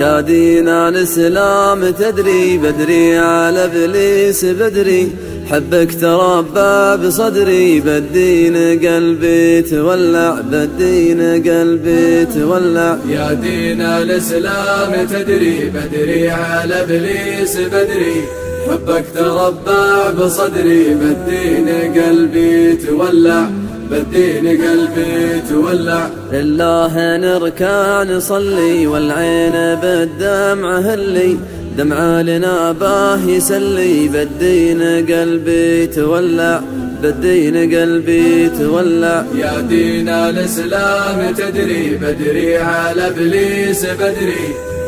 يا دين الإسلام تدري بدري على إبليس بدري. حبك تربى بصدري بالدين قلبي تولع بالدين قلبي تولع. يا دين الإسلام تدري بدري على إبليس بدري. حبك تربى بصدري بالدين قلبي تولع. بالدين قلبي تولع. لله نركع نصلي والعين بالدمع هلي. دمع لنا باه يسلي بالدين قلبي تولع. بالدين قلبي تولع. يا دين الإسلام تدري بدري على إبليس بدري.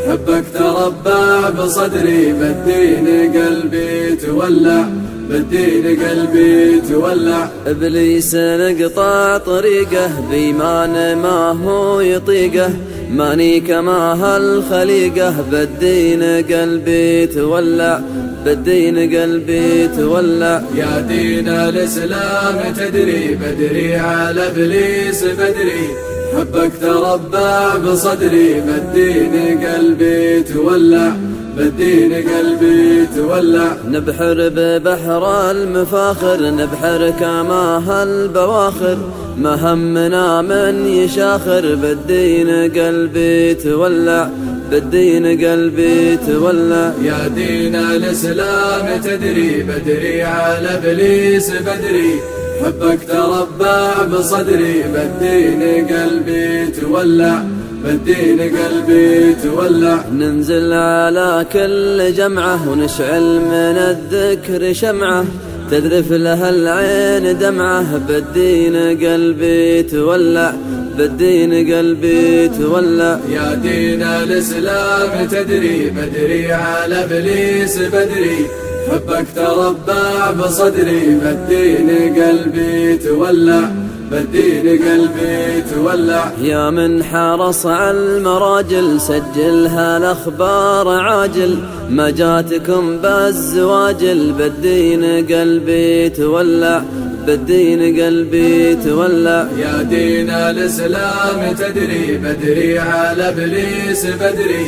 حبك تربى بصدري بالدين قلبي تولع. بالدين قلبي تولع. إبليس نقطع طريقه بيمان ما هو يطيقه. ماني كما هالخليقه بالدين قلبي تولع بالدين قلبي تولع يا دين الإسلام تدري بدري على إبليس بدري. حبك تربى بصدري بالدين قلبي تولع بالدين قلبي تولع نبحر ببحر المفاخر نبحر كما هالبواخر ما همنا من يشاخر بالدين قلبي تولع بالدين قلبي تولع. يا دين الإسلام تدري بدري على إبليس بدري. حبك تربى بصدري بالدين قلبي تولع بالدين قلبي تولع. ننزل على كل جمعة ونشعل من الذكر شمعة. تذرف لها العين دمعة بالدين قلبي تولع. بالدين قلبي تولع يا دين الإسلام تدري بدري على إبليس بدري. حبك تربى بصدري بالدين قلبي تولع بالدين قلبي تولع يا من حرص على المراجل سجلها الأخبار عاجل. ما جاتكم بالزواجل بالدين قلبي تولع بالدين قلبي تولع يا دين الإسلام تدري بدري على إبليس بدري.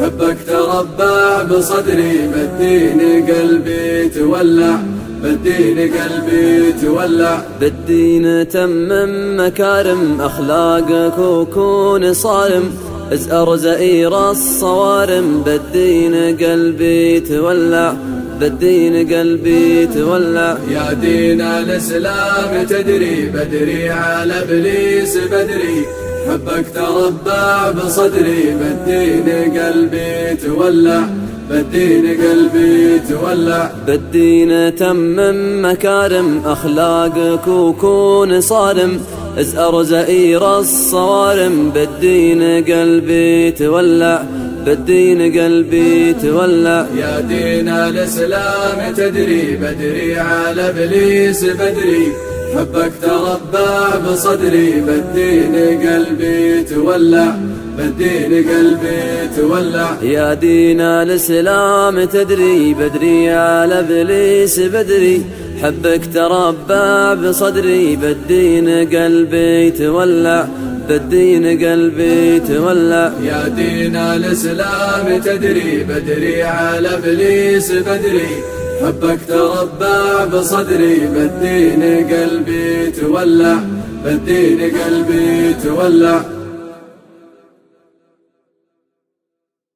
حبك تربى بصدري بالدين قلبي تولع بالدين قلبي تولع بالدين تمم مكارم أخلاقك وكون صارم. ازأر زئير الصوارم بالدين قلبي تولع بالدين قلبي تولع يا دين الإسلام تدري بدري على إبليس بدري. حبك تربى بصدري بالدين قلبي تولع بالدين قلبي تولع بالدين تمم مكارم أخلاقك وكون صارم. ازأر زئير الصوارم بالدين قلبي تولع بالدين قلبي تولع. يا دين الإسلام تدري بدري على إبليس بدري. حبك تربى بصدري بالدين قلبي تولع بالدين قلبي تولع. يا دين الإسلام تدري بدري على إبليس بدري. حبك تربى بصدري بالدين قلبي تولع بالدين قلبي تولع. يا دين الإسلام تدري بدري على إبليس بدري. حبك تربى بصدري بالدين قلبي تولع بالدين قلبي تولع.